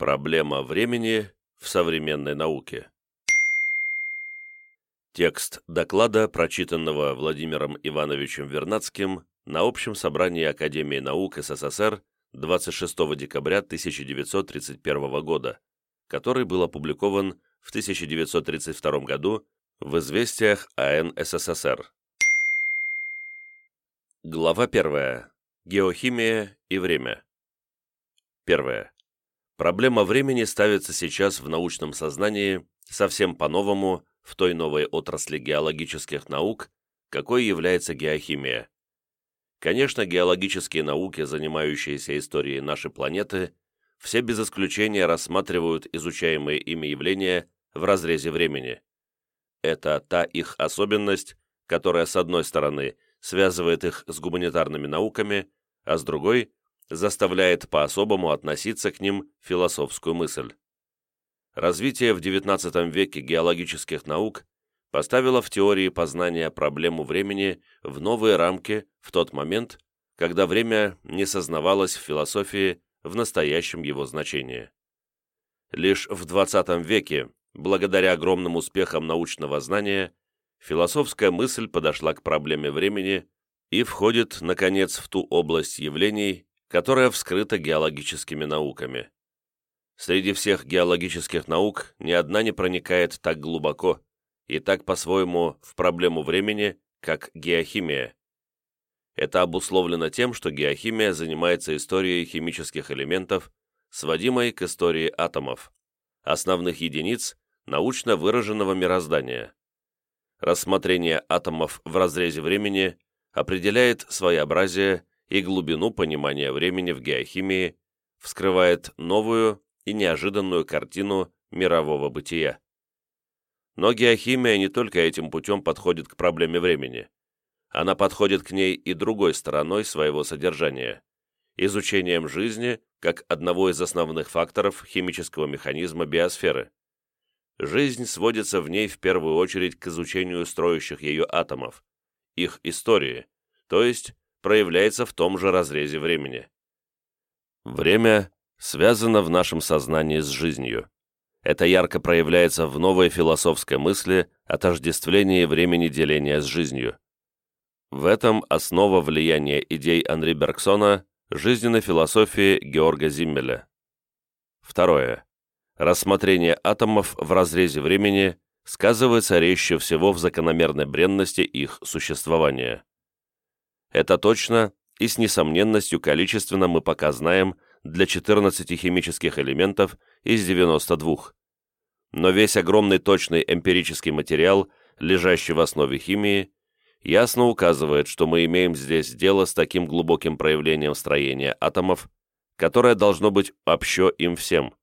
Проблема времени в современной науке. Текст доклада, прочитанного Владимиром Ивановичем Вернадским на общем собрании Академии наук СССР 26 декабря 1931 года, который был опубликован в 1932 году в «Известиях АН СССР». Глава 1. Геохимия и время. Первое. Проблема времени ставится сейчас в научном сознании совсем по-новому в той новой отрасли геологических наук, какой является геохимия. Конечно, геологические науки, занимающиеся историей нашей планеты, все без исключения рассматривают изучаемые ими явления в разрезе времени. Это та их особенность, которая, с одной стороны, связывает их с гуманитарными науками, а с другой заставляет по-особому относиться к ним философскую мысль. Развитие в XIX веке геологических наук поставило в теории познания проблему времени в новые рамки в тот момент, когда время не сознавалось в философии в настоящем его значении. Лишь в XX веке, благодаря огромным успехам научного знания, философская мысль подошла к проблеме времени и входит, наконец, в ту область явлений, которая вскрыта геологическими науками. Среди всех геологических наук ни одна не проникает так глубоко и так по-своему в проблему времени, как геохимия. Это обусловлено тем, что геохимия занимается историей химических элементов, сводимой к истории атомов, основных единиц научно выраженного мироздания. Рассмотрение атомов в разрезе времени определяет своеобразие и глубину понимания времени в геохимии, вскрывает новую и неожиданную картину мирового бытия. Но геохимия не только этим путем подходит к проблеме времени. Она подходит к ней и другой стороной своего содержания – изучением жизни как одного из основных факторов химического механизма биосферы. Жизнь сводится в ней в первую очередь к изучению строящих ее атомов, их истории, то есть проявляется в том же разрезе времени. Время связано в нашем сознании с жизнью. Это ярко проявляется в новой философской мысли отождествлении времени деления с жизнью. В этом основа влияния идей Анри Бергсона жизненной философии Георга Зиммеля. Второе. Рассмотрение атомов в разрезе времени сказывается резче всего в закономерной бренности их существования. Это точно и с несомненностью количественно мы пока знаем для 14 химических элементов из 92. Но весь огромный точный эмпирический материал, лежащий в основе химии, ясно указывает, что мы имеем здесь дело с таким глубоким проявлением строения атомов, которое должно быть общо им всем.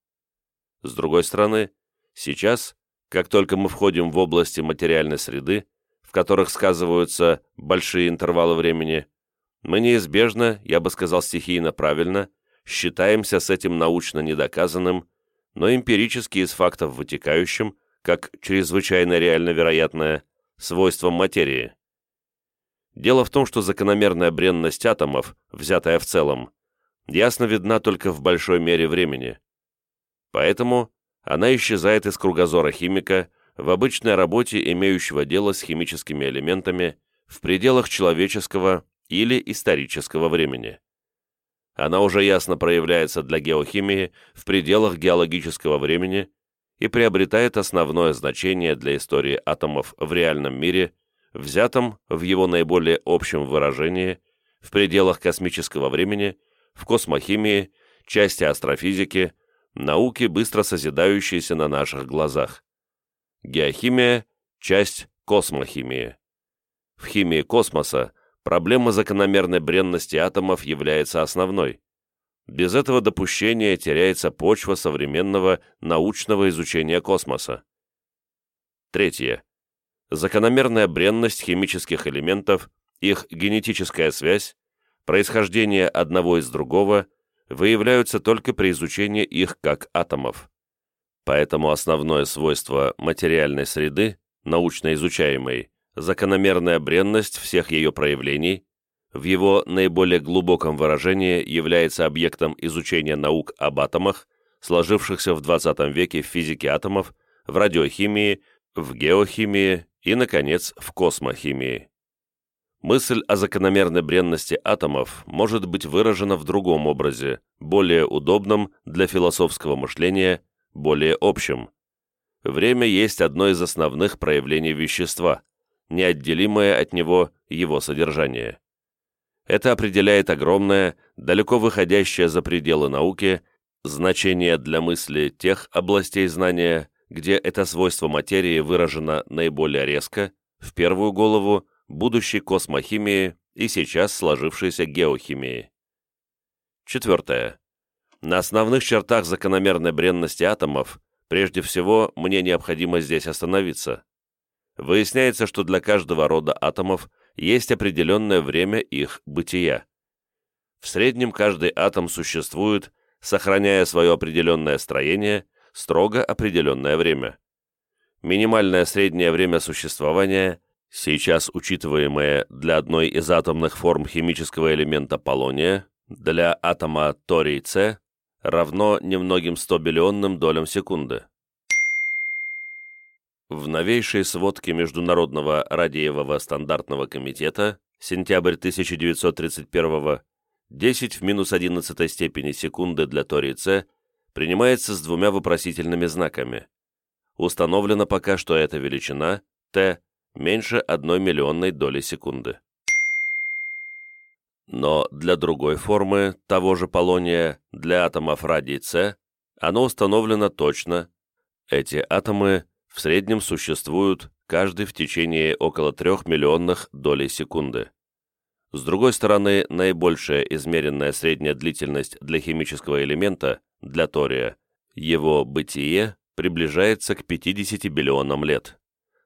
С другой стороны, сейчас, как только мы входим в области материальной среды, в которых сказываются большие интервалы времени, мы неизбежно, я бы сказал стихийно правильно, считаемся с этим научно недоказанным, но эмпирически из фактов вытекающим, как чрезвычайно реально вероятное, свойством материи. Дело в том, что закономерная бренность атомов, взятая в целом, ясно видна только в большой мере времени. Поэтому она исчезает из кругозора химика в обычной работе, имеющего дело с химическими элементами в пределах человеческого или исторического времени. Она уже ясно проявляется для геохимии в пределах геологического времени и приобретает основное значение для истории атомов в реальном мире, взятом в его наиболее общем выражении в пределах космического времени, в космохимии, части астрофизики, науки, быстро созидающиеся на наших глазах. Геохимия – часть космохимии. В химии космоса проблема закономерной бренности атомов является основной. Без этого допущения теряется почва современного научного изучения космоса. Третье. Закономерная бренность химических элементов, их генетическая связь, происхождение одного из другого выявляются только при изучении их как атомов. Поэтому основное свойство материальной среды, научно изучаемой, закономерная бренность всех ее проявлений, в его наиболее глубоком выражении является объектом изучения наук об атомах сложившихся в 20 веке в физике атомов, в радиохимии, в геохимии и, наконец, в космохимии. Мысль о закономерной бренности атомов может быть выражена в другом образе, более удобном для философского мышления, более общем. Время есть одно из основных проявлений вещества, неотделимое от него его содержание. Это определяет огромное, далеко выходящее за пределы науки, значение для мысли тех областей знания, где это свойство материи выражено наиболее резко, в первую голову будущей космохимии и сейчас сложившейся геохимии. Четвертое. На основных чертах закономерной бренности атомов прежде всего мне необходимо здесь остановиться. Выясняется, что для каждого рода атомов есть определенное время их бытия. В среднем каждый атом существует, сохраняя свое определенное строение, строго определенное время. Минимальное среднее время существования, сейчас учитываемое для одной из атомных форм химического элемента полония, для атома торий-С, равно немногим 100 биллионным долям секунды. В новейшей сводке Международного радиевого стандартного комитета сентябрь 1931 10 в минус 11 степени секунды для торий С принимается с двумя вопросительными знаками. Установлено пока, что эта величина, t, меньше 1 миллионной доли секунды. Но для другой формы того же полония, для атомов радий С, оно установлено точно. Эти атомы в среднем существуют каждый в течение около 3 миллионных долей секунды. С другой стороны, наибольшая измеренная средняя длительность для химического элемента, для тория, его бытие приближается к 50 биллионам лет.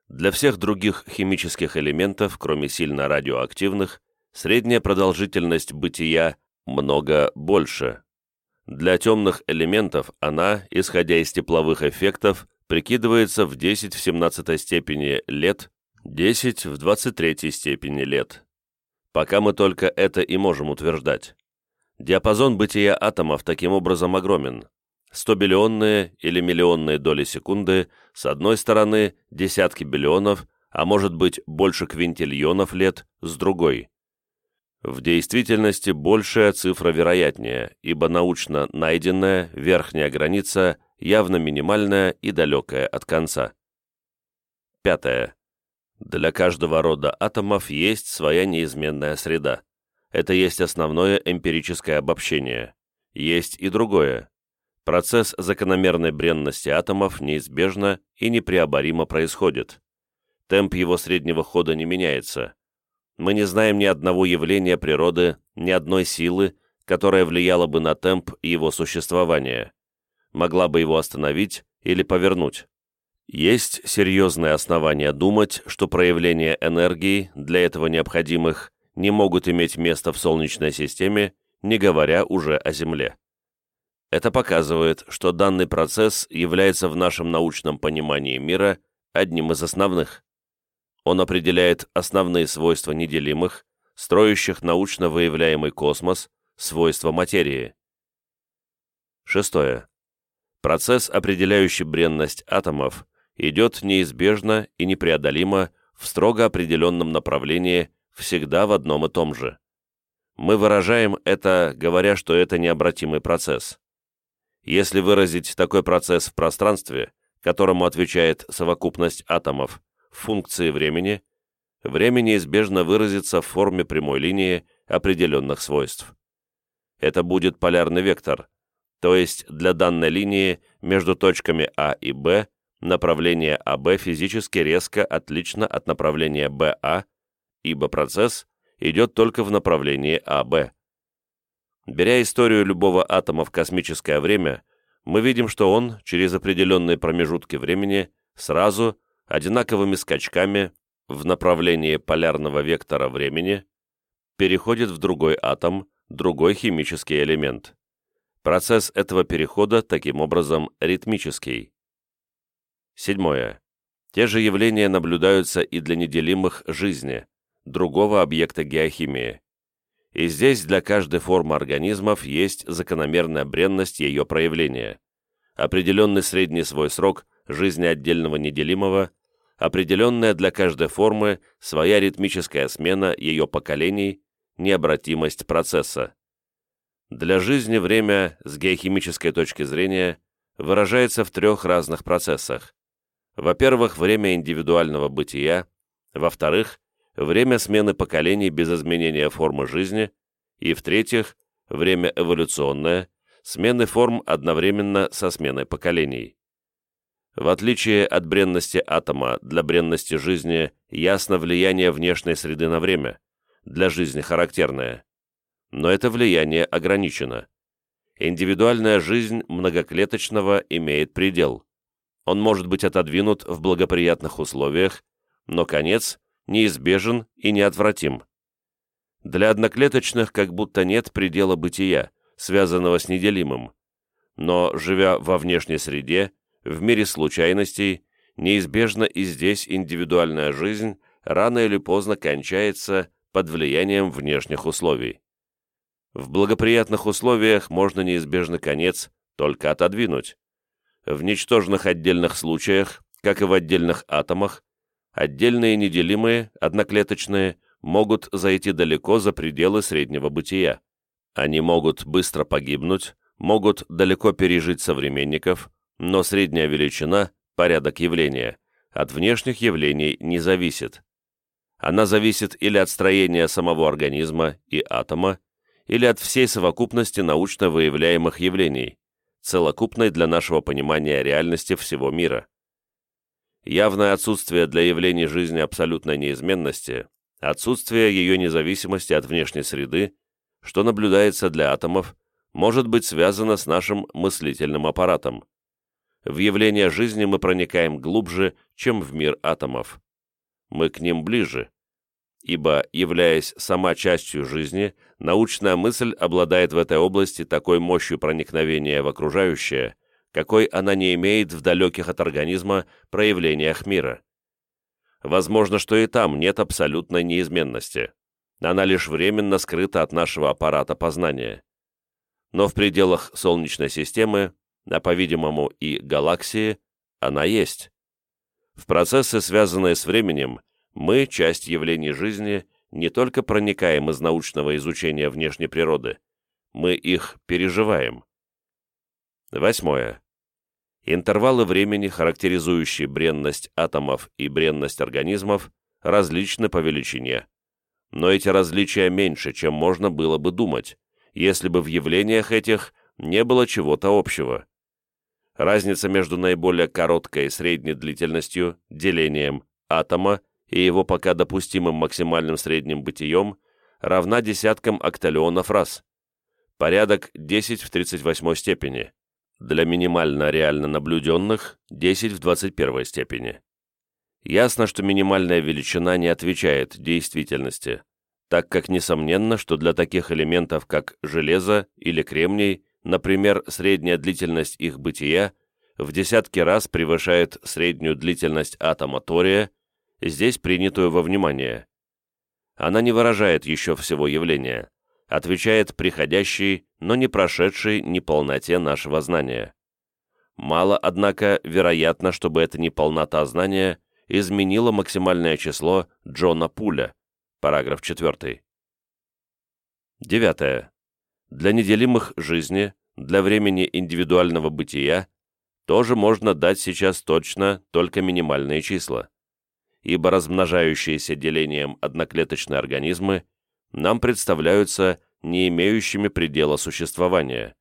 Для всех других химических элементов, кроме сильно радиоактивных, средняя продолжительность бытия много больше. Для темных элементов она, исходя из тепловых эффектов, прикидывается в 10 в 17 степени лет, 10 в 23 степени лет. Пока мы только это и можем утверждать. Диапазон бытия атомов таким образом огромен. 100-биллионные или миллионные доли секунды, с одной стороны, десятки биллионов, а может быть больше квинтильонов лет, с другой. В действительности большая цифра вероятнее, ибо научно найденная верхняя граница явно минимальная и далекая от конца. Пятое. Для каждого рода атомов есть своя неизменная среда. Это есть основное эмпирическое обобщение. Есть и другое. Процесс закономерной бренности атомов неизбежно и непреоборимо происходит. Темп его среднего хода не меняется. Мы не знаем ни одного явления природы, ни одной силы, которая влияла бы на темп его существования, могла бы его остановить или повернуть. Есть серьезные основания думать, что проявления энергии, для этого необходимых, не могут иметь место в Солнечной системе, не говоря уже о Земле. Это показывает, что данный процесс является в нашем научном понимании мира одним из основных. Он определяет основные свойства неделимых, строящих научно выявляемый космос, свойства материи. Шестое. Процесс, определяющий бренность атомов, идет неизбежно и непреодолимо в строго определенном направлении, всегда в одном и том же. Мы выражаем это, говоря, что это необратимый процесс. Если выразить такой процесс в пространстве, которому отвечает совокупность атомов, функции времени, время неизбежно выразится в форме прямой линии определенных свойств. Это будет полярный вектор, то есть для данной линии между точками А и Б направление АБ физически резко отлично от направления БА, ибо процесс идет только в направлении АБ. Беря историю любого атома в космическое время, мы видим, что он через определенные промежутки времени сразу, одинаковыми скачками в направлении полярного вектора времени, переходит в другой атом, другой химический элемент. Процесс этого перехода таким образом ритмический. Седьмое. Те же явления наблюдаются и для неделимых жизни, другого объекта геохимии. И здесь для каждой формы организмов есть закономерная бренность ее проявления, определенный средний свой срок жизни отдельного неделимого, определенная для каждой формы своя ритмическая смена ее поколений, необратимость процесса. Для жизни время с геохимической точки зрения выражается в трех разных процессах. Во-первых, время индивидуального бытия, во-вторых, время смены поколений без изменения формы жизни, и, в-третьих, время эволюционное, смены форм одновременно со сменой поколений. В отличие от бренности атома, для бренности жизни ясно влияние внешней среды на время, для жизни характерное. Но это влияние ограничено. Индивидуальная жизнь многоклеточного имеет предел. Он может быть отодвинут в благоприятных условиях, но конец неизбежен и неотвратим. Для одноклеточных как будто нет предела бытия, связанного с неделимым. Но, живя во внешней среде, в мире случайностей, неизбежно и здесь индивидуальная жизнь рано или поздно кончается под влиянием внешних условий. В благоприятных условиях можно неизбежный конец только отодвинуть. В ничтожных отдельных случаях, как и в отдельных атомах, отдельные неделимые, одноклеточные, могут зайти далеко за пределы среднего бытия. Они могут быстро погибнуть, могут далеко пережить современников, но средняя величина, порядок явления, от внешних явлений не зависит. Она зависит или от строения самого организма и атома, или от всей совокупности научно выявляемых явлений, целокупной для нашего понимания реальности всего мира. Явное отсутствие для явлений жизни абсолютной неизменности, отсутствие ее независимости от внешней среды, что наблюдается для атомов, может быть связано с нашим мыслительным аппаратом. В явления жизни мы проникаем глубже, чем в мир атомов. Мы к ним ближе, ибо, являясь сама частью жизни, научная мысль обладает в этой области такой мощью проникновения в окружающее, какой она не имеет в далеких от организма проявлениях мира. Возможно, что и там нет абсолютной неизменности. Она лишь временно скрыта от нашего аппарата познания. Но в пределах Солнечной системы, а по-видимому и галаксии, она есть. В процессы, связанные с временем, мы, часть явлений жизни, не только проникаем из научного изучения внешней природы, мы их переживаем. Восьмое. Интервалы времени, характеризующие бренность атомов и бренность организмов, различны по величине. Но эти различия меньше, чем можно было бы думать, если бы в явлениях этих не было чего-то общего. Разница между наиболее короткой и средней длительностью, делением атома и его пока допустимым максимальным средним бытием равна десяткам окталионов раз. Порядок 10 в 38 степени. Для минимально реально наблюденных 10 в 21 степени. Ясно, что минимальная величина не отвечает действительности, так как несомненно, что для таких элементов, как железо или кремний, например, средняя длительность их бытия в десятки раз превышает среднюю длительность атома тория здесь принятую во внимание. Она не выражает еще всего явления, отвечает приходящей, но не прошедшей неполноте нашего знания. Мало, однако, вероятно, чтобы эта неполнота знания изменила максимальное число Джона Пуля, параграф 4. Девятое. Для неделимых жизни, для времени индивидуального бытия, тоже можно дать сейчас точно только минимальные числа ибо размножающиеся делением одноклеточные организмы нам представляются не имеющими предела существования.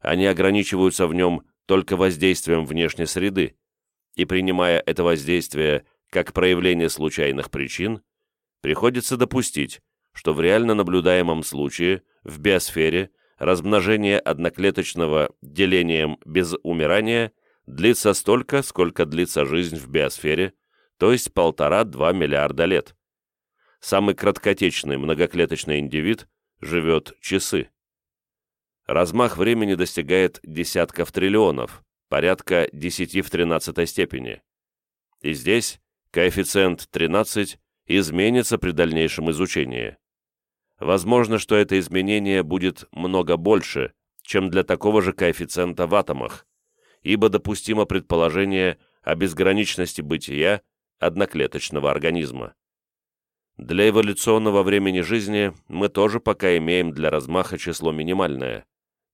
Они ограничиваются в нем только воздействием внешней среды, и принимая это воздействие как проявление случайных причин, приходится допустить, что в реально наблюдаемом случае в биосфере размножение одноклеточного делением без умирания длится столько, сколько длится жизнь в биосфере, то есть полтора-два миллиарда лет. Самый краткотечный многоклеточный индивид живет часы. Размах времени достигает десятков триллионов, порядка 10 в 13 степени. И здесь коэффициент 13 изменится при дальнейшем изучении. Возможно, что это изменение будет много больше, чем для такого же коэффициента в атомах, ибо допустимо предположение о безграничности бытия одноклеточного организма. Для эволюционного времени жизни мы тоже пока имеем для размаха число минимальное,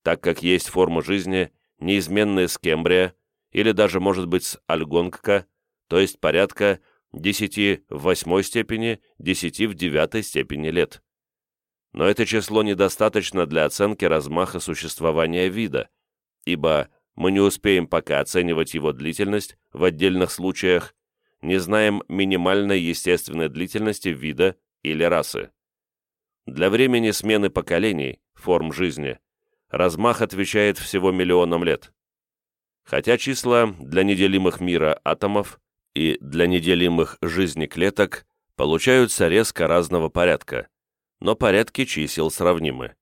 так как есть формы жизни, неизменные с Кембрия, или даже, может быть, с Альгонгка, то есть порядка 10 в восьмой степени, 10 в девятой степени лет. Но это число недостаточно для оценки размаха существования вида, ибо мы не успеем пока оценивать его длительность в отдельных случаях, не знаем минимальной естественной длительности вида или расы. Для времени смены поколений, форм жизни, размах отвечает всего миллионам лет. Хотя числа для неделимых мира атомов и для неделимых жизни клеток получаются резко разного порядка, но порядки чисел сравнимы.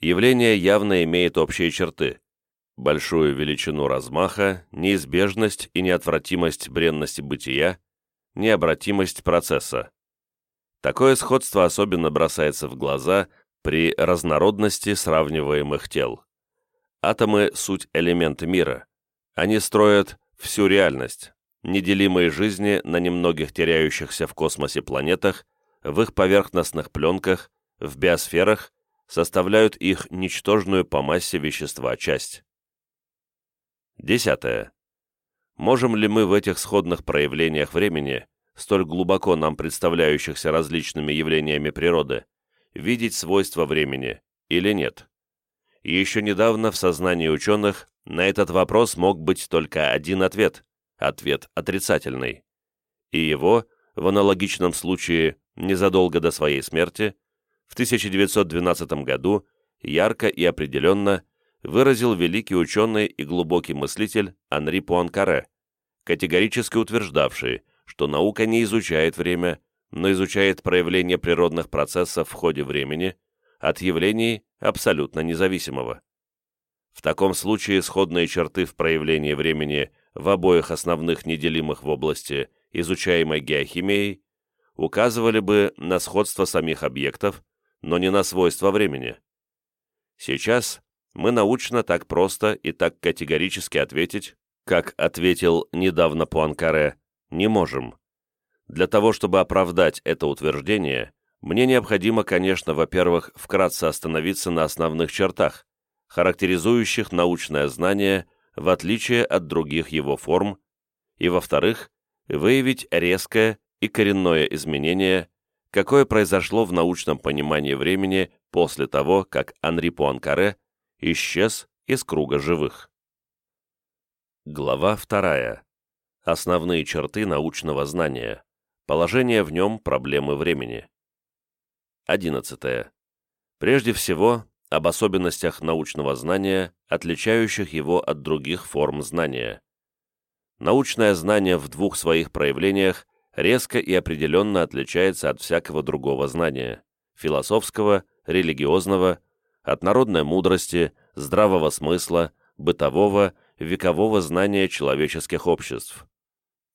Явление явно имеет общие черты – большую величину размаха, неизбежность и неотвратимость бренности бытия, необратимость процесса. Такое сходство особенно бросается в глаза при разнородности сравниваемых тел. Атомы – суть элементы мира. Они строят всю реальность, неделимые жизни на немногих теряющихся в космосе планетах, в их поверхностных пленках, в биосферах, составляют их ничтожную по массе вещества часть. Десятое. Можем ли мы в этих сходных проявлениях времени, столь глубоко нам представляющихся различными явлениями природы, видеть свойства времени или нет? И еще недавно в сознании ученых на этот вопрос мог быть только один ответ ответ отрицательный. И его, в аналогичном случае, незадолго до своей смерти, в 1912 году, ярко и определенно выразил великий ученый и глубокий мыслитель Анри Пуанкаре, категорически утверждавший, что наука не изучает время, но изучает проявление природных процессов в ходе времени от явлений абсолютно независимого. В таком случае сходные черты в проявлении времени в обоих основных неделимых в области изучаемой геохимией указывали бы на сходство самих объектов, но не на свойства времени. Сейчас мы научно так просто и так категорически ответить, как ответил недавно Пуанкаре, не можем. Для того, чтобы оправдать это утверждение, мне необходимо, конечно, во-первых, вкратце остановиться на основных чертах, характеризующих научное знание в отличие от других его форм, и, во-вторых, выявить резкое и коренное изменение, какое произошло в научном понимании времени после того, как Анри Пуанкаре исчез из круга живых. Глава 2. Основные черты научного знания. Положение в нем проблемы времени. 11. Прежде всего, об особенностях научного знания, отличающих его от других форм знания. Научное знание в двух своих проявлениях резко и определенно отличается от всякого другого знания – философского, религиозного, от народной мудрости, здравого смысла, бытового, векового знания человеческих обществ.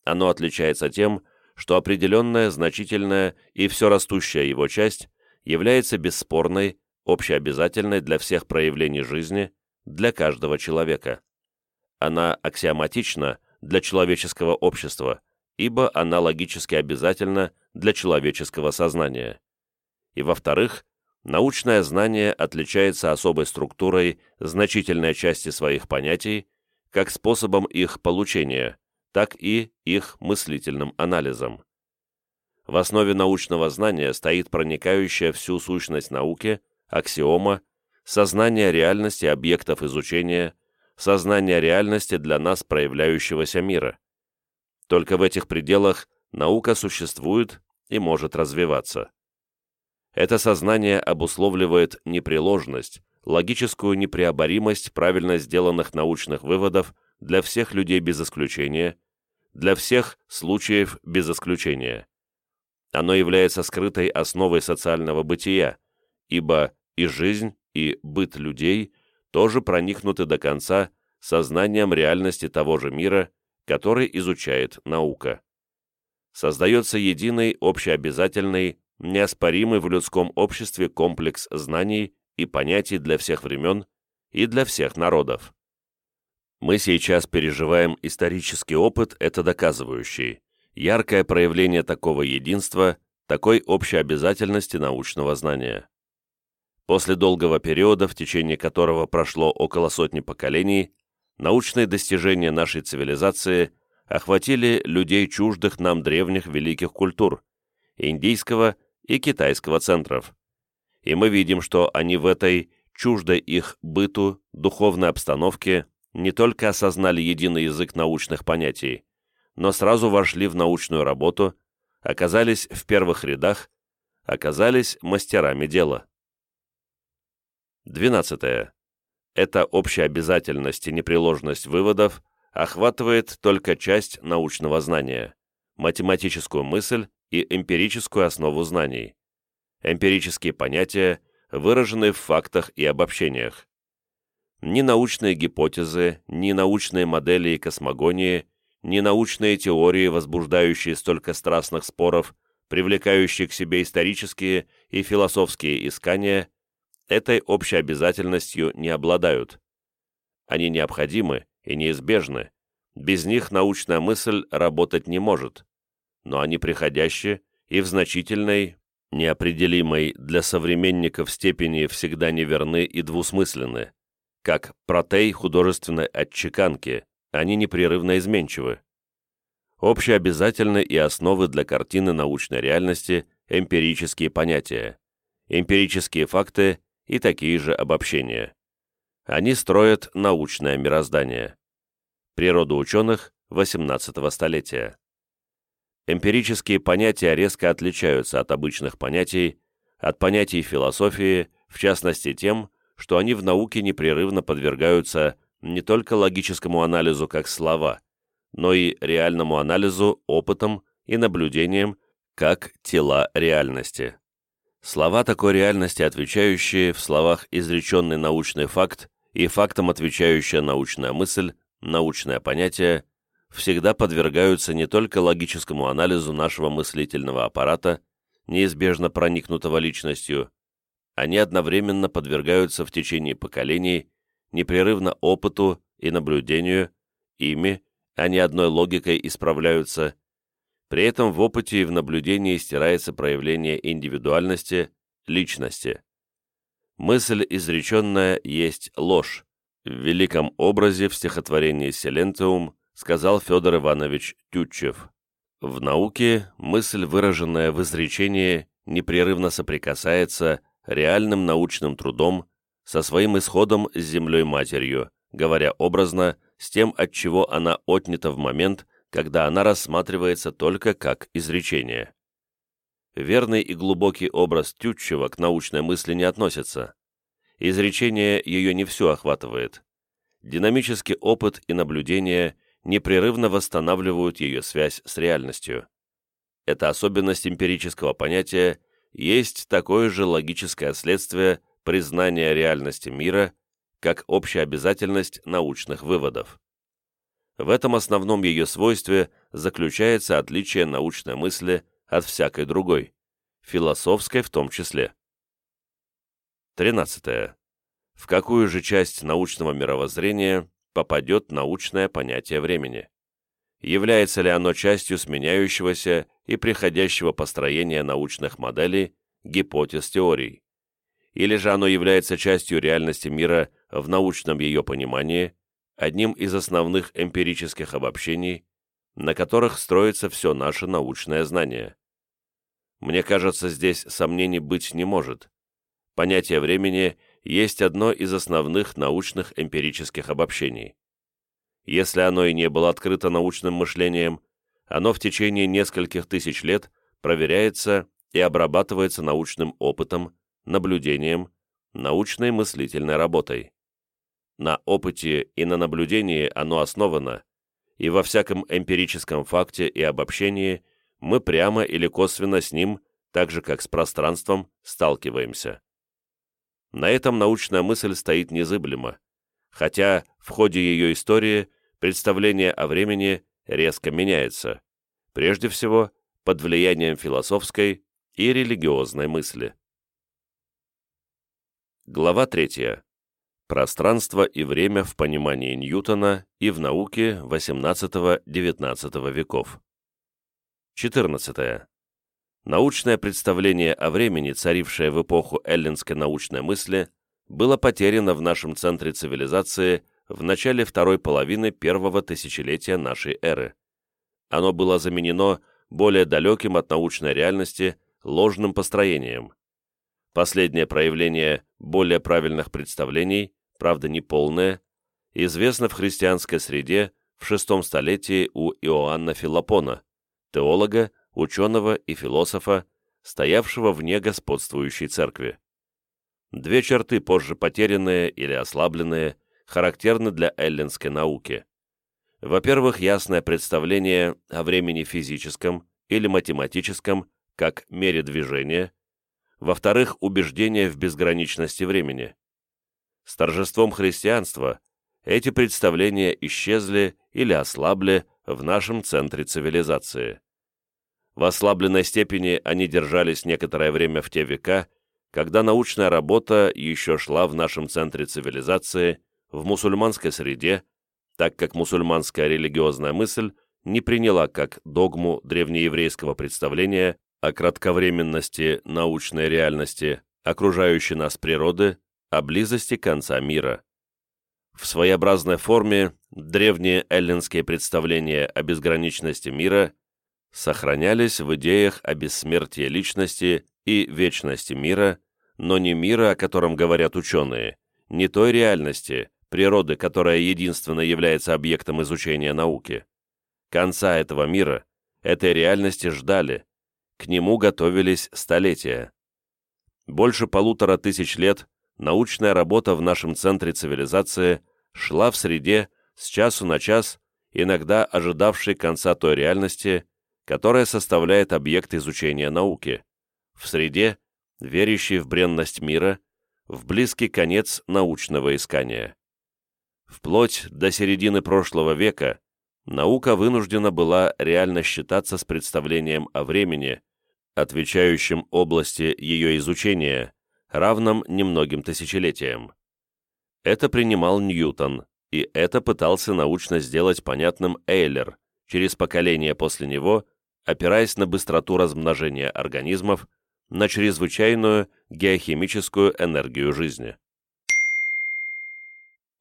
Оно отличается тем, что определенная, значительная и все растущая его часть является бесспорной, общеобязательной для всех проявлений жизни, для каждого человека. Она аксиоматична для человеческого общества, ибо она логически обязательна для человеческого сознания. И во-вторых, научное знание отличается особой структурой значительной части своих понятий, как способом их получения, так и их мыслительным анализом. В основе научного знания стоит проникающая всю сущность науки аксиома, сознание реальности объектов изучения, сознание реальности для нас проявляющегося мира. Только в этих пределах наука существует и может развиваться. Это сознание обусловливает непреложность, логическую непреоборимость правильно сделанных научных выводов для всех людей без исключения, для всех случаев без исключения. Оно является скрытой основой социального бытия, ибо и жизнь, и быт людей тоже проникнуты до конца сознанием реальности того же мира, который изучает наука. Создается единый, общеобязательный, неоспоримый в людском обществе комплекс знаний и понятий для всех времен и для всех народов. Мы сейчас переживаем исторический опыт, это доказывающий, яркое проявление такого единства, такой общей обязательности научного знания. После долгого периода, в течение которого прошло около сотни поколений, научные достижения нашей цивилизации охватили людей чуждых нам древних великих культур, индийского и китайского центров. И мы видим, что они в этой чуждой их быту, духовной обстановке не только осознали единый язык научных понятий, но сразу вошли в научную работу, оказались в первых рядах, оказались мастерами дела. 12. Эта общая обязательность и непреложность выводов охватывает только часть научного знания, математическую мысль и эмпирическую основу знаний, эмпирические понятия, выраженные в фактах и обобщениях. Ни научные гипотезы, ни научные модели и космогонии, ни научные теории, возбуждающие столько страстных споров, привлекающие к себе исторические и философские искания, этой общей обязательностью не обладают. Они необходимы и неизбежны, без них научная мысль работать не может, но они приходящие и в значительной, неопределимой для современников степени всегда неверны и двусмысленны как протей художественной отчеканки, они непрерывно изменчивы. Общеобязательны и основы для картины научной реальности эмпирические понятия, эмпирические факты и такие же обобщения. Они строят научное мироздание. Природа ученых XVIII столетия. Эмпирические понятия резко отличаются от обычных понятий, от понятий философии, в частности тем, что они в науке непрерывно подвергаются не только логическому анализу как слова, но и реальному анализу опытом и наблюдением как тела реальности. Слова такой реальности, отвечающие в словах изреченный научный факт и фактом отвечающая научная мысль, научное понятие, всегда подвергаются не только логическому анализу нашего мыслительного аппарата, неизбежно проникнутого личностью, они одновременно подвергаются в течение поколений непрерывно опыту и наблюдению, ими, не одной логикой исправляются. При этом в опыте и в наблюдении стирается проявление индивидуальности, личности. Мысль изреченная есть ложь. В великом образе в стихотворении «Селентеум» сказал Федор Иванович Тютчев. В науке мысль, выраженная в изречении, непрерывно соприкасается реальным научным трудом, со своим исходом с Землей-Матерью, говоря образно, с тем, от чего она отнята в момент, когда она рассматривается только как изречение. Верный и глубокий образ Тютчева к научной мысли не относится. Изречение ее не все охватывает. Динамический опыт и наблюдение непрерывно восстанавливают ее связь с реальностью. Это особенность эмпирического понятия есть такое же логическое следствие признания реальности мира как общая обязательность научных выводов. В этом основном ее свойстве заключается отличие научной мысли от всякой другой, философской в том числе. 13. В какую же часть научного мировоззрения попадет научное понятие времени? является ли оно частью сменяющегося и приходящего построения научных моделей, гипотез, теорий. Или же оно является частью реальности мира в научном ее понимании, одним из основных эмпирических обобщений, на которых строится все наше научное знание. Мне кажется, здесь сомнений быть не может. Понятие времени есть одно из основных научных эмпирических обобщений. Если оно и не было открыто научным мышлением, оно в течение нескольких тысяч лет проверяется и обрабатывается научным опытом, наблюдением, научной мыслительной работой. На опыте и на наблюдении оно основано, и во всяком эмпирическом факте и обобщении мы прямо или косвенно с ним, так же как с пространством, сталкиваемся. На этом научная мысль стоит незыблемо, хотя в ходе ее истории представление о времени резко меняется, прежде всего под влиянием философской и религиозной мысли. Глава 3. Пространство и время в понимании Ньютона и в науке XVIII-XIX веков. 14. Научное представление о времени, царившее в эпоху эллинской научной мысли, было потеряно в нашем центре цивилизации в начале второй половины первого тысячелетия нашей эры. Оно было заменено более далеким от научной реальности ложным построением. Последнее проявление более правильных представлений правда не полное, известно в христианской среде в VI столетии у Иоанна Филопона, теолога, ученого и философа, стоявшего вне господствующей церкви. Две черты, позже потерянные или ослабленные, характерны для эллинской науки. Во-первых, ясное представление о времени физическом или математическом как мере движения. Во-вторых, убеждение в безграничности времени. С торжеством христианства эти представления исчезли или ослабли в нашем центре цивилизации. В ослабленной степени они держались некоторое время в те века, когда научная работа еще шла в нашем центре цивилизации, в мусульманской среде, так как мусульманская религиозная мысль не приняла как догму древнееврейского представления о кратковременности научной реальности окружающей нас природы о близости конца мира. В своеобразной форме древние эллинские представления о безграничности мира сохранялись в идеях о бессмертии личности и вечности мира, но не мира, о котором говорят ученые, не той реальности, природы, которая единственно является объектом изучения науки. Конца этого мира, этой реальности ждали, к нему готовились столетия. Больше полутора тысяч лет научная работа в нашем центре цивилизации шла в среде с часу на час, иногда ожидавшей конца той реальности, которая составляет объект изучения науки, в среде, верящей в бренность мира, в близкий конец научного искания. Вплоть до середины прошлого века наука вынуждена была реально считаться с представлением о времени, отвечающим области ее изучения, равном немногим тысячелетиям. Это принимал Ньютон, и это пытался научно сделать понятным Эйлер через поколение после него, опираясь на быстроту размножения организмов, на чрезвычайную геохимическую энергию жизни.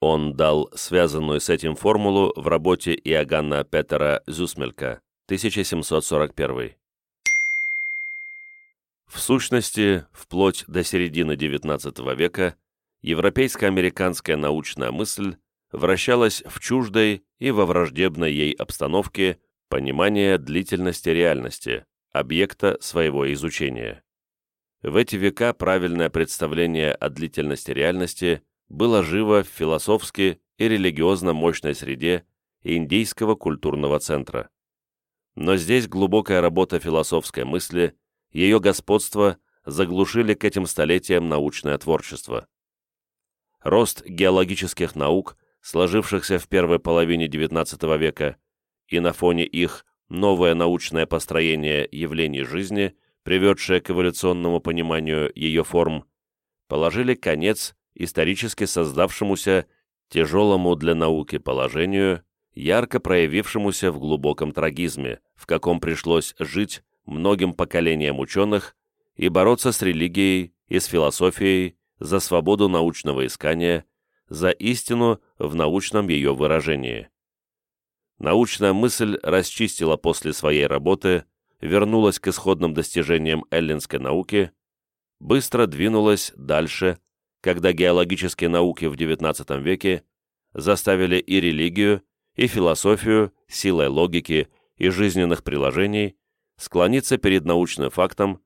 Он дал связанную с этим формулу в работе Иоганна Петера Зюсмелька, 1741. В сущности, вплоть до середины XIX века европейско-американская научная мысль вращалась в чуждой и во враждебной ей обстановке понимания длительности реальности, объекта своего изучения. В эти века правильное представление о длительности реальности было живо в философски и религиозно мощной среде индийского культурного центра. Но здесь глубокая работа философской мысли – ее господство заглушили к этим столетиям научное творчество. Рост геологических наук, сложившихся в первой половине XIX века, и на фоне их новое научное построение явлений жизни, приведшее к эволюционному пониманию ее форм, положили конец исторически создавшемуся тяжелому для науки положению, ярко проявившемуся в глубоком трагизме, в каком пришлось жить многим поколениям ученых и бороться с религией и с философией за свободу научного искания, за истину в научном ее выражении. Научная мысль расчистила после своей работы, вернулась к исходным достижениям эллинской науки, быстро двинулась дальше, когда геологические науки в XIX веке заставили и религию, и философию силой логики и жизненных приложений склониться перед научным фактом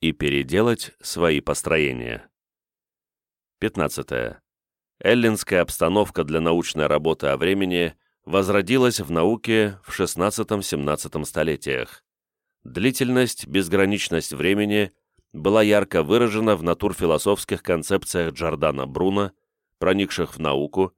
и переделать свои построения. 15. Эллинская обстановка для научной работы о времени возродилась в науке в XVI-XVII столетиях. Длительность, безграничность времени была ярко выражена в натурфилософских концепциях Джордана Бруно, проникших в науку,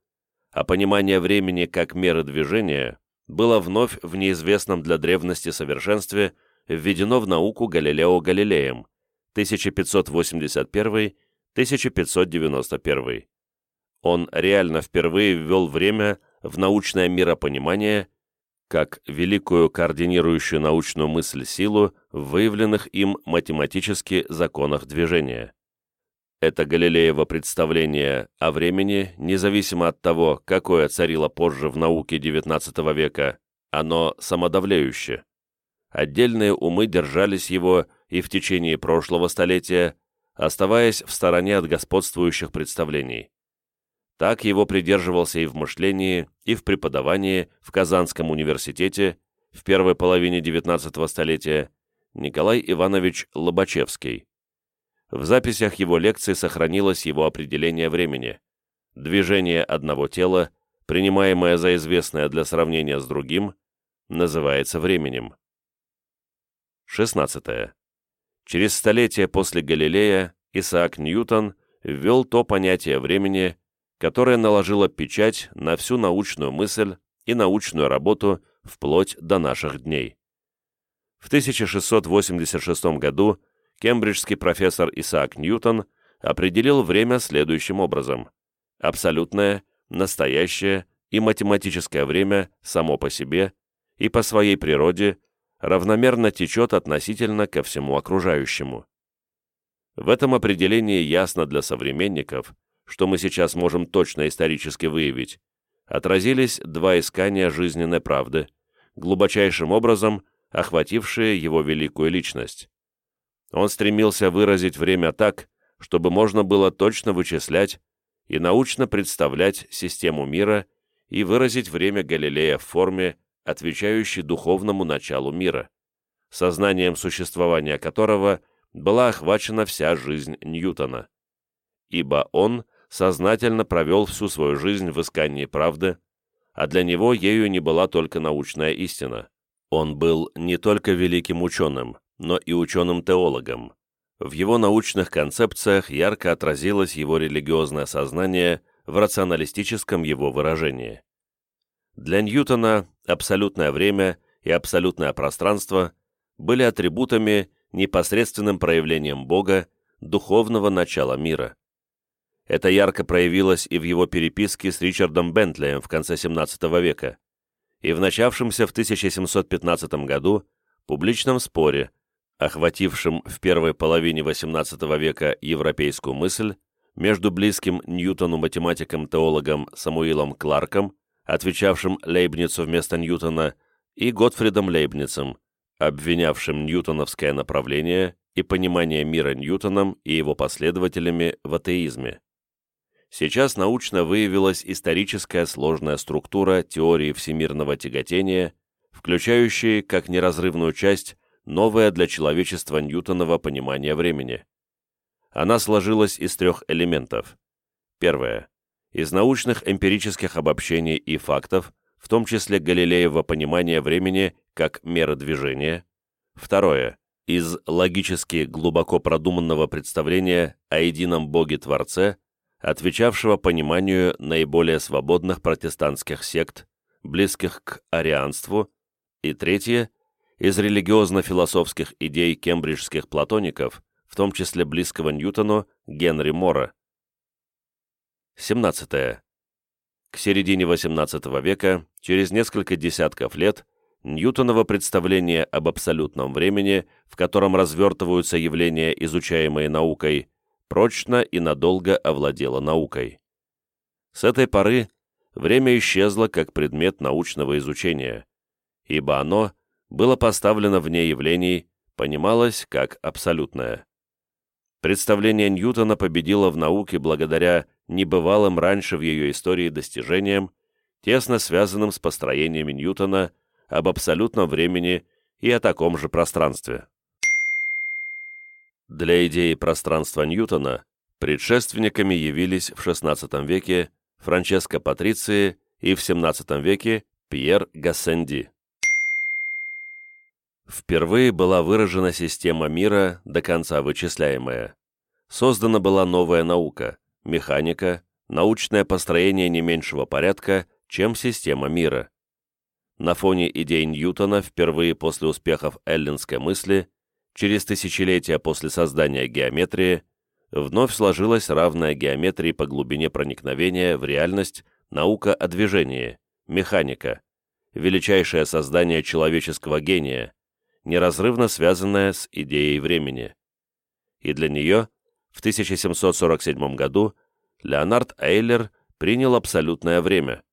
а понимание времени как меры движения было вновь в неизвестном для древности совершенстве – введено в науку Галилео Галилеем 1581-1591. Он реально впервые ввел время в научное миропонимание как великую координирующую научную мысль-силу в выявленных им математически законах движения. Это Галилеево представление о времени, независимо от того, какое царило позже в науке XIX века, оно самодавляющее. Отдельные умы держались его и в течение прошлого столетия, оставаясь в стороне от господствующих представлений. Так его придерживался и в мышлении, и в преподавании в Казанском университете в первой половине XIX столетия Николай Иванович Лобачевский. В записях его лекций сохранилось его определение времени. Движение одного тела, принимаемое за известное для сравнения с другим, называется временем. 16. Через столетие после Галилея Исаак Ньютон ввел то понятие времени, которое наложило печать на всю научную мысль и научную работу вплоть до наших дней. В 1686 году кембриджский профессор Исаак Ньютон определил время следующим образом. Абсолютное, настоящее и математическое время само по себе и по своей природе равномерно течет относительно ко всему окружающему. В этом определении ясно для современников, что мы сейчас можем точно исторически выявить, отразились два искания жизненной правды, глубочайшим образом охватившие его великую личность. Он стремился выразить время так, чтобы можно было точно вычислять и научно представлять систему мира и выразить время Галилея в форме, отвечающий духовному началу мира, сознанием существования которого была охвачена вся жизнь Ньютона. Ибо он сознательно провел всю свою жизнь в искании правды, а для него ею не была только научная истина. Он был не только великим ученым, но и ученым-теологом. В его научных концепциях ярко отразилось его религиозное сознание в рационалистическом его выражении. Для Ньютона абсолютное время и абсолютное пространство были атрибутами, непосредственным проявлением Бога, духовного начала мира. Это ярко проявилось и в его переписке с Ричардом Бентлеем в конце XVII века, и в начавшемся в 1715 году публичном споре, охватившем в первой половине XVIII века европейскую мысль между близким Ньютону математиком-теологом Самуилом Кларком отвечавшим Лейбницу вместо Ньютона, и Готфридом Лейбницем, обвинявшим ньютоновское направление и понимание мира Ньютоном и его последователями в атеизме. Сейчас научно выявилась историческая сложная структура теории всемирного тяготения, включающая как неразрывную часть новое для человечества Ньютонова понимание времени. Она сложилась из трех элементов. Первое из научных эмпирических обобщений и фактов, в том числе Галилеева понимания времени как меры движения. Второе. Из логически глубоко продуманного представления о едином Боге-Творце, отвечавшего пониманию наиболее свободных протестантских сект, близких к арианству. И третье. Из религиозно-философских идей кембриджских платоников, в том числе близкого Ньютону Генри Мора, 17. К середине XVIII века, через несколько десятков лет, Ньютоново представление об абсолютном времени, в котором развертываются явления, изучаемые наукой, прочно и надолго овладело наукой. С этой поры время исчезло как предмет научного изучения, ибо оно было поставлено вне явлений, понималось как абсолютное. Представление Ньютона победило в науке благодаря небывалым раньше в ее истории достижениям, тесно связанным с построениями Ньютона об абсолютном времени и о таком же пространстве. Для идеи пространства Ньютона предшественниками явились в XVI веке Франческо Патриции и в XVII веке Пьер Гассенди. Впервые была выражена система мира, до конца вычисляемая. Создана была новая наука, механика, научное построение не меньшего порядка, чем система мира. На фоне идей Ньютона впервые после успехов эллинской мысли, через тысячелетия после создания геометрии, вновь сложилась равная геометрии по глубине проникновения в реальность наука о движении, механика, величайшее создание человеческого гения, неразрывно связанное с идеей времени. И для нее в 1747 году Леонард Эйлер принял абсолютное время.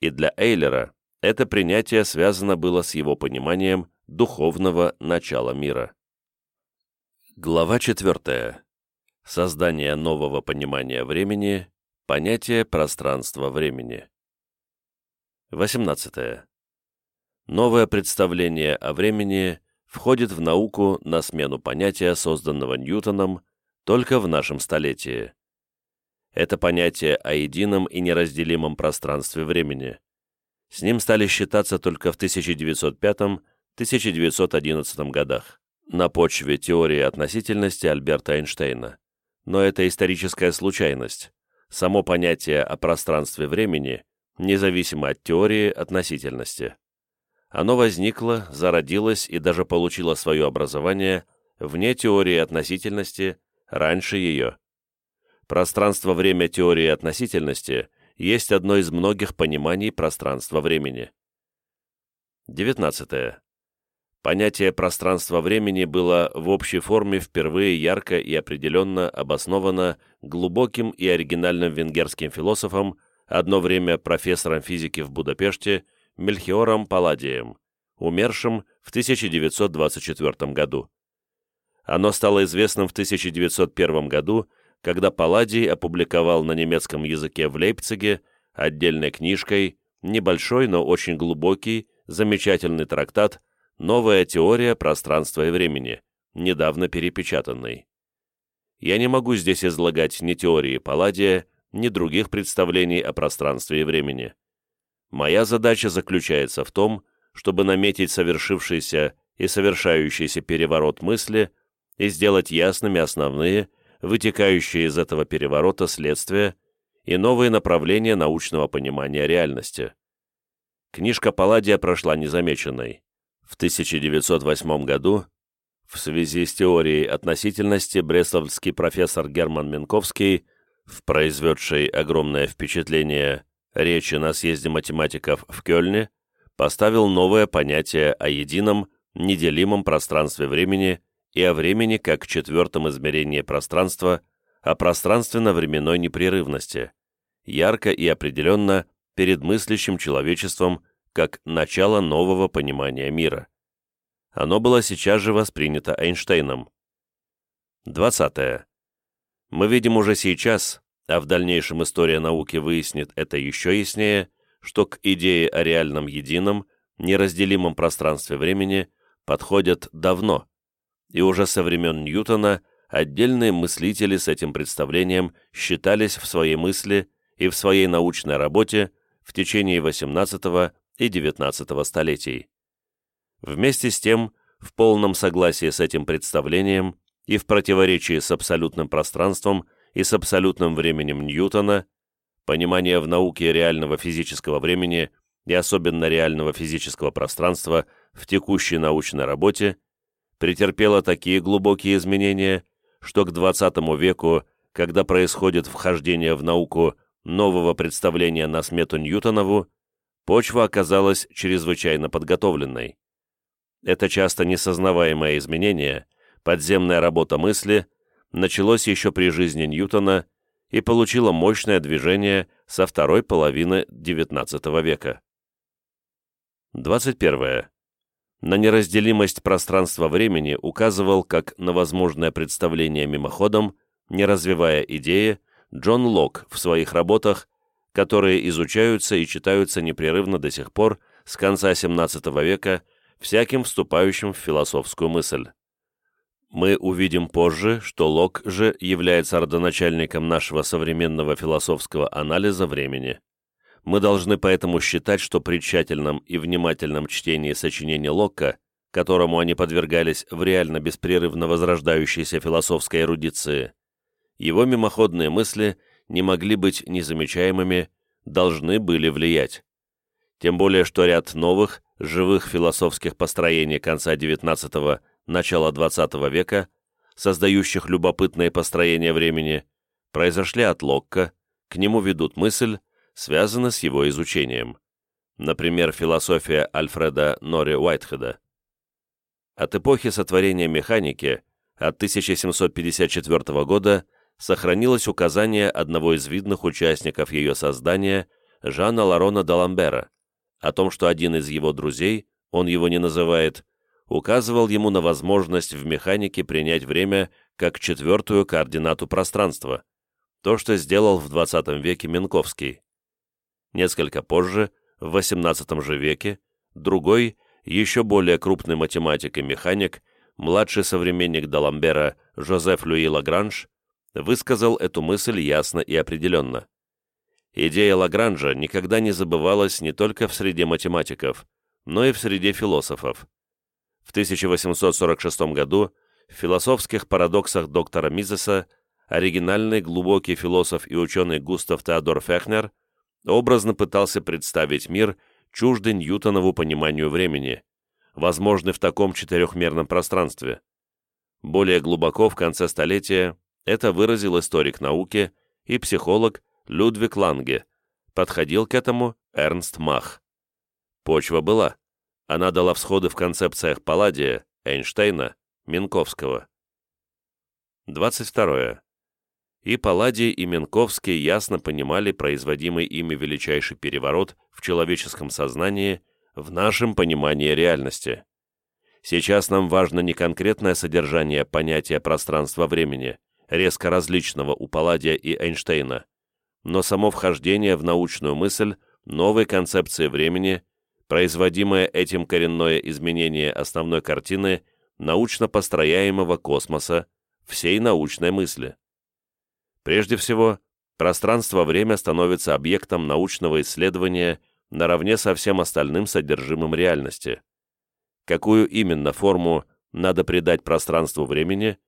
И для Эйлера это принятие связано было с его пониманием духовного начала мира. Глава 4. Создание нового понимания времени, понятие пространства-времени. 18. Новое представление о времени входит в науку на смену понятия, созданного Ньютоном, только в нашем столетии. Это понятие о едином и неразделимом пространстве времени. С ним стали считаться только в 1905-1911 годах на почве теории относительности Альберта Эйнштейна. Но это историческая случайность. Само понятие о пространстве времени независимо от теории относительности. Оно возникло, зародилось и даже получило свое образование вне теории относительности раньше ее. Пространство-время теории относительности есть одно из многих пониманий пространства-времени. 19. Понятие пространства-времени было в общей форме впервые ярко и определенно обосновано глубоким и оригинальным венгерским философом, одно время профессором физики в Будапеште, Мельхиором Палладием, умершим в 1924 году. Оно стало известным в 1901 году когда Палладий опубликовал на немецком языке в Лейпциге отдельной книжкой небольшой, но очень глубокий, замечательный трактат «Новая теория пространства и времени», недавно перепечатанный. Я не могу здесь излагать ни теории Палладия, ни других представлений о пространстве и времени. Моя задача заключается в том, чтобы наметить совершившийся и совершающийся переворот мысли и сделать ясными основные вытекающие из этого переворота следствия и новые направления научного понимания реальности. Книжка Палладия прошла незамеченной. В 1908 году в связи с теорией относительности бресловский профессор Герман Минковский, в произведшей огромное впечатление речи на съезде математиков в Кёльне, поставил новое понятие о едином, неделимом пространстве времени и о времени как четвертом измерении пространства, о пространственно-временной непрерывности, ярко и определенно перед мыслящим человечеством как начало нового понимания мира. Оно было сейчас же воспринято Эйнштейном. 20. Мы видим уже сейчас, а в дальнейшем история науки выяснит это еще яснее, что к идее о реальном едином, неразделимом пространстве времени подходят давно, и уже со времен Ньютона отдельные мыслители с этим представлением считались в своей мысли и в своей научной работе в течение XVIII и XIX столетий. Вместе с тем, в полном согласии с этим представлением и в противоречии с абсолютным пространством и с абсолютным временем Ньютона, понимание в науке реального физического времени и особенно реального физического пространства в текущей научной работе претерпела такие глубокие изменения, что к XX веку, когда происходит вхождение в науку нового представления на смету Ньютонову, почва оказалась чрезвычайно подготовленной. Это часто несознаваемое изменение, подземная работа мысли, началось еще при жизни Ньютона и получило мощное движение со второй половины XIX века. 21 на неразделимость пространства-времени указывал как на возможное представление мимоходом, не развивая идеи, Джон Лок в своих работах, которые изучаются и читаются непрерывно до сих пор с конца XVII века всяким вступающим в философскую мысль. Мы увидим позже, что Лок же является родоначальником нашего современного философского анализа времени. Мы должны поэтому считать, что при тщательном и внимательном чтении сочинений Локка, которому они подвергались в реально беспрерывно возрождающейся философской эрудиции, его мимоходные мысли не могли быть незамечаемыми, должны были влиять. Тем более, что ряд новых, живых философских построений конца XIX – начала XX века создающих любопытное построение времени, произошли от Локка, к нему ведут мысль, связаны с его изучением. Например, философия Альфреда Нори Уайтхеда. От эпохи сотворения механики от 1754 года сохранилось указание одного из видных участников ее создания, Жана Ларона Даламбера, о том, что один из его друзей, он его не называет, указывал ему на возможность в механике принять время как четвертую координату пространства, то, что сделал в 20 веке Минковский. Несколько позже, в XVIII же веке, другой, еще более крупный математик и механик, младший современник Даламбера Жозеф Люи Лагранж, высказал эту мысль ясно и определенно. Идея Лагранжа никогда не забывалась не только в среде математиков, но и в среде философов. В 1846 году в философских парадоксах доктора Мизеса оригинальный глубокий философ и ученый Густав Теодор Фехнер образно пытался представить мир, чуждый Ньютонову пониманию времени, возможный в таком четырехмерном пространстве. Более глубоко в конце столетия это выразил историк науки и психолог Людвиг Ланге, подходил к этому Эрнст Мах. Почва была. Она дала всходы в концепциях Палладия, Эйнштейна, Минковского. 22. И Палладий, и Минковский ясно понимали производимый ими величайший переворот в человеческом сознании в нашем понимании реальности. Сейчас нам важно не конкретное содержание понятия пространства-времени, резко различного у Палладия и Эйнштейна, но само вхождение в научную мысль новой концепции времени – производимое этим коренное изменение основной картины научно построяемого космоса, всей научной мысли. Прежде всего, пространство-время становится объектом научного исследования наравне со всем остальным содержимым реальности. Какую именно форму надо придать пространству-времени,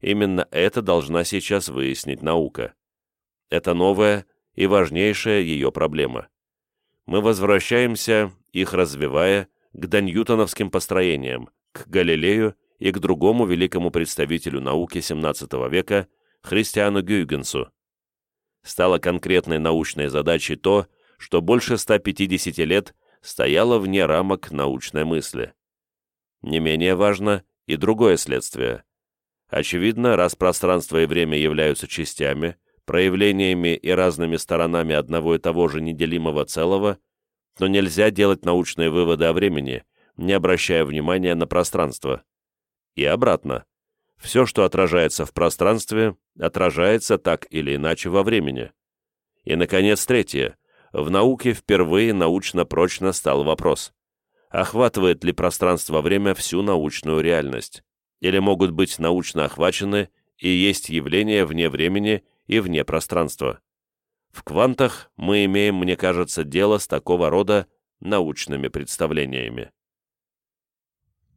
именно это должна сейчас выяснить наука. Это новая и важнейшая ее проблема. Мы возвращаемся их развивая к доньютоновским построениям, к Галилею и к другому великому представителю науки XVII века, Христиану Гюйгенсу. Стало конкретной научной задачей то, что больше 150 лет стояло вне рамок научной мысли. Не менее важно и другое следствие. Очевидно, раз пространство и время являются частями, проявлениями и разными сторонами одного и того же неделимого целого – но нельзя делать научные выводы о времени, не обращая внимания на пространство. И обратно. Все, что отражается в пространстве, отражается так или иначе во времени. И, наконец, третье. В науке впервые научно-прочно стал вопрос. Охватывает ли пространство-время всю научную реальность? Или могут быть научно охвачены и есть явления вне времени и вне пространства? В квантах мы имеем, мне кажется, дело с такого рода научными представлениями.